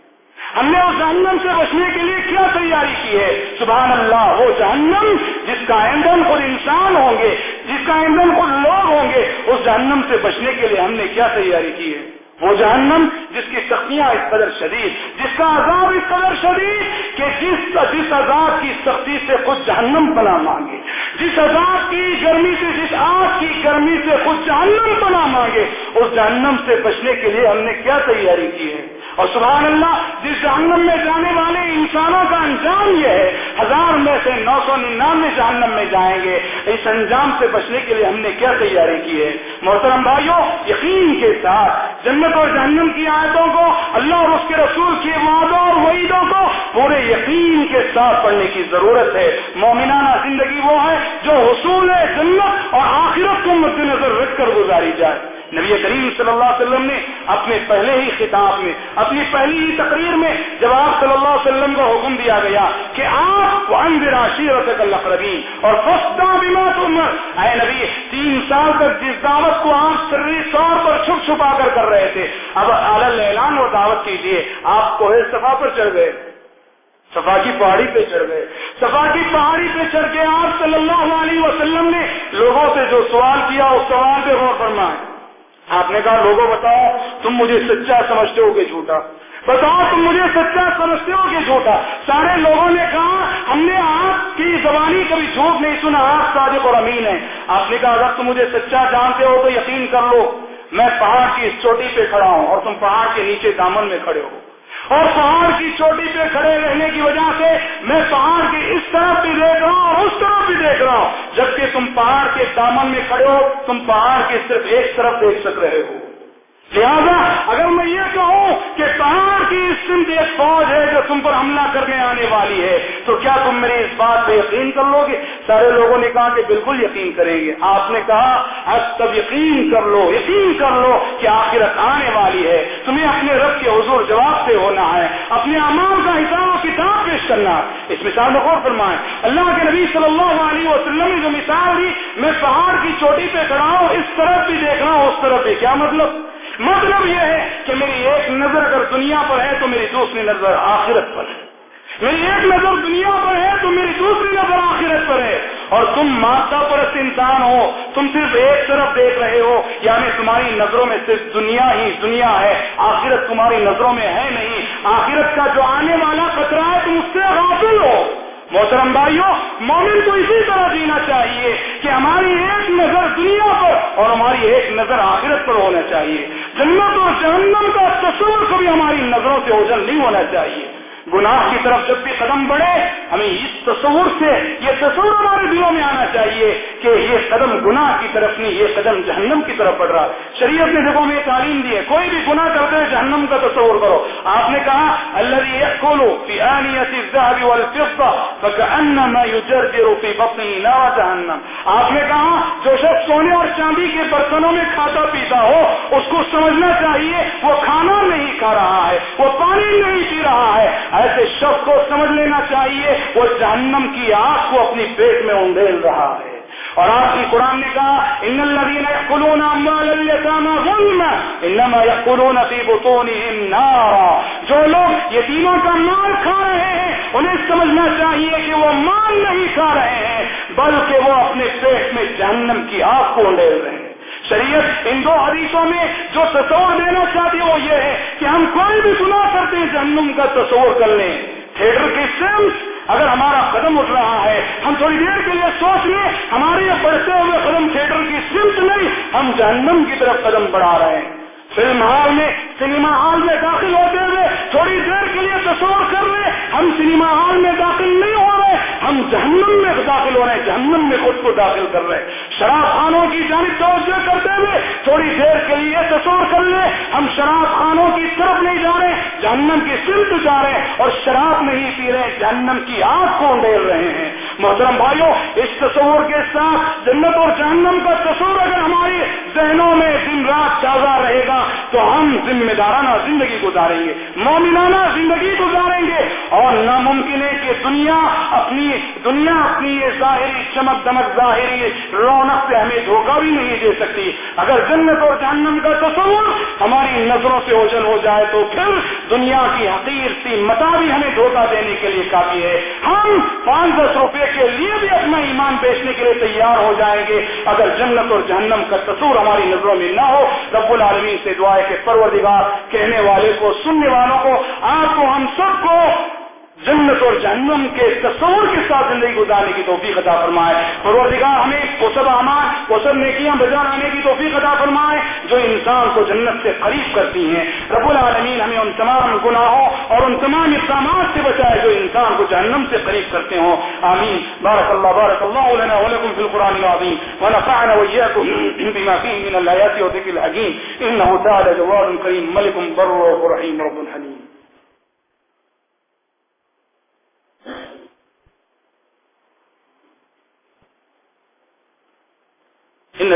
ہم نے اس جہنم سے بچنے کے لیے کیا تیاری کی ہے؟ سبحان اللہ وہ جہنم جس کا ایندھن خود انسان ہوں گے، جس کا ایندھن خود لوگ ہوں گے، اس جہنم سے بچنے کے لیے ہم نے کیا تیاری کی ہے؟ وہ جہنم جس کی سختیاں اس قدر شدید، جس کا عذاب اس قدر شدید کہ جس جس عذاب کی سختی سے خود جہنم پناہ مانگے۔ جس عذاب کی گرمی سے جس آگ کی گرمی سے خود جہنم پناہ مانگے۔ اس جہنم سے بچنے کے لیے ہم نے کیا تیاری کی ہے؟ اور سبحان اللہ، جس جہنم میں جانے والے انسانوں کا انجام یہ ہے، ہزار میں سے نو سو ننانوے جہنم میں جائیں گے۔ اس انجام سے بچنے کے لیے ہم نے کیا تیاری کی ہے؟ محترم بھائیوں یقین کے ساتھ جنت اور جہنم کی آیتوں کو، اللہ اور اس کے رسول کے وعدوں اور وعیدوں کو پورے یقین کے ساتھ پڑھنے کی ضرورت ہے۔ مومنانہ زندگی وہ ہے جو حصول جنت اور آخرت کو مد نظر رکھ کر گزاری جائے۔ نبی کریم صلی اللہ علیہ وسلم نے اپنے پہلے ہی خطاب میں، اپنی پہلی ہی تقریر میں جب آپ صلی اللہ علیہ وسلم کو حکم دیا گیا کہ آپ کو اور تم اے نبی، تین سال تک جس دعوت کو آپ سری طور پر چھپ چھپا کر کر رہے تھے، اب اعلان اور دعوت کیجیے آپ کو صفا پر چڑھ گئے۔ صفا کی پہاڑی پہ چڑھ گئے۔ صفا کی پہاڑی پہ چڑھ کے آپ صلی اللہ علیہ وسلم نے لوگوں سے جو سوال کیا، اس سوال پہ غور فرمائے۔ آپ نے کہا لوگوں بتاؤ، تم مجھے سچا سمجھتے ہو کہ جھوٹا؟ بتاؤ، تم مجھے سچا سمجھتے ہو کہ جھوٹا؟ سارے لوگوں نے کہا، ہم نے آپ کی زبانی کبھی جھوٹ نہیں سنا، آپ صادق اور امین ہے آپ نے کہا، اگر تم مجھے سچا جانتے ہو تو یقین کر لو، میں پہاڑ کی اس چوٹی پہ کھڑا ہوں اور تم پہاڑ کے نیچے دامن میں کھڑے ہو۔ اور پہاڑ کی چوٹی پہ کھڑے رہنے کی وجہ سے میں پہاڑ کی اس طرف بھی دیکھ رہا ہوں اور اس طرف بھی دیکھ رہا ہوں۔ جبکہ تم پہاڑ کے دامن میں کھڑے ہو، تم پہاڑ کے صرف ایک طرف دیکھ سک رہے ہو۔ لہذا اگر میں یہ کہوں کہ پہاڑ کی اس سمت ایک فوج ہے جو تم پر حملہ کرنے آنے والی ہے، تو کیا تم میری اس بات پہ یقین کر لو گے؟ سارے لوگوں نے کہا کہ بالکل یقین کریں گے۔ آپ نے کہا اب تب یقین کر لو، یقین کر لو کہ آخرت آنے والی ہے۔ تمہیں اپنے رب کے حضور جواب سے ہونا ہے، اپنے امام کا حساب و کتاب پیش کرنا اس مثال میں غور فرمائیں، اللہ کے نبی صلی اللہ علیہ وسلم نے جو مثال دی، میں پہاڑ کی چوٹی پہ کھڑا ہوں، اس طرف بھی دیکھ رہا ہوں، اس طرف بھی۔ کیا مطلب؟ مطلب یہ ہے کہ میری ایک نظر اگر دنیا پر ہے تو میری دوسری نظر آخرت پر ہے۔ میری ایک نظر دنیا پر ہے تو میری دوسری نظر آخرت پر ہے۔ اور تم مادہ پرست انسان ہو، تم صرف ایک طرف دیکھ رہے ہو یعنی تمہاری نظروں میں صرف دنیا ہی دنیا ہے، آخرت تمہاری نظروں میں ہے نہیں۔ آخرت کا جو آنے والا خطرہ ہے، تم اس سے غافل ہو۔ محترم بھائیوں مومن کو اسی طرح جینا چاہیے کہ ہماری ایک نظر دنیا پر اور ہماری ایک نظر آخرت پر ہونا چاہیے۔ جنت اور جہنم کا تصور کبھی ہماری نظروں سے اوجن نہیں ہونا چاہیے۔ گناہ کی طرف جب بھی قدم بڑھے، ہمیں اس تصور سے، یہ تصور ہمارے دلوں میں آنا چاہیے کہ یہ قدم گناہ کی طرف نہیں، یہ قدم جہنم کی طرف بڑھ رہا شریعت نے جگہوں میں تعلیم دی ہے، کوئی بھی گناہ کرتے ہیں جہنم کا تصور کرو۔ آپ نے کہا اللہ جہنم آپ نے کہا، جو شخص سونے اور چاندی کے برتنوں میں کھاتا پیتا ہو، اس کو سمجھنا چاہیے، وہ کھانا نہیں کھا رہا ہے، وہ پانی نہیں پی رہا ہے۔ ایسے شخص کو سمجھ لینا چاہیے، وہ جہنم کی آگ کو اپنی پیٹ میں انڈیل رہا ہے۔ اور آپ کی قرآن نے کہا، ان الذين ياكلون اموال اليتامى ظلما انما ياكلون في بطونهم نارا۔ جو لوگ یتیموں کا مال کھا رہے ہیں، انہیں سمجھنا چاہیے کہ وہ مال نہیں کھا رہے ہیں، بلکہ وہ اپنے پیٹ میں جہنم کی آگ کو ڈیل رہے ہیں۔ شریعت ان دو حدیثوں میں جو تصور دینا چاہتی ہے وہ یہ ہے کہ ہم کوئی بھی گناہ کرتے ہیں، جہنم کا تصور کر لیں۔ تھیٹر کی سمس اگر ہمارا قدم اٹھ رہا ہے، ہم تھوڑی دیر کے لیے سوچ لیں، ہمارے یہ بڑھتے ہوئے قدم تھیٹر کی سمت نہیں، ہم جہنم کی طرف قدم بڑھا رہے ہیں۔ فلم ہال میں، سنیما ہال میں داخل ہوتے ہوئے تھوڑی دیر کے لیے تصور کر رہے ہم سنیما ہال میں داخل نہیں ہو رہے، ہم جہنم میں داخل ہو رہے ہیں، جہنم میں خود کو داخل کر رہے ہیں۔ شراب خانوں کی جانب توجہ کرتے ہوئے تھوڑی دیر کے لیے تصور کر لیں۔ ہم شراب خانوں کی طرف نہیں جا رہے، جہنم کی سمت جا رہے ہیں اور شراب نہیں پی رہے، جہنم کی آگ کو ڈیل رہے ہیں۔ محترم بھائیوں اس تصور کے ساتھ جنت اور جہنم کا تصور اگر ہماری ذہنوں میں دن رات تازہ رہے گا، تو ہم ذمہ دارانہ زندگی گزاریں گے۔ مومنانہ زندگی گزاریں گے اور ناممکن ہے کہ دنیا، اپنی دنیا، اپنی یہ ظاہری چمک دمک ظاہری رونق سے ہمیں دھوکہ بھی نہیں دے سکتی۔ اگر جنت اور جہنم کا تصور ہماری نظروں سے اوجل ہو جائے تو پھر دنیا کی حقیر سی متا بھی ہمیں دھوکہ دینے کے لیے کافی ہے۔ ہم پانچ دس روپے کے لیے بھی اپنا ایمان بیچنے کے لیے تیار ہو جائیں گے۔ اگر جنت اور جہنم کا تصور ہماری نظروں میں نہ ہو، رب العالمین سے دعا ہے کہ پروردگار کہنے والے کو، سننے والوں کو، آپ کو، ہم سب کو جنت اور جہنم کے تصور کے ساتھ زندگی گزارنے کی توفیق عطا فرمائے۔ پروردگار ہمیں وہ سب امان وہ سب نیکیاں بجا لانے کی توفیق عطا فرمائے جو انسان کو جنت سے قریب کرتی ہیں۔ رب العالمین ہمیں ان تمام گناہوں اور ان تمام اقدامات سے بچائے جو انسان کو جہنم سے قریب کرتے ہوں۔ آمین۔ بارک اللہ بارک اللہ لنا ولکم فی القرآن العظیم۔ ونفعنا وإياكم بما فيه من الآيات وذكر الحكيم إنه تعالى جواد كريم ملك بر ورحيم رب حليم إن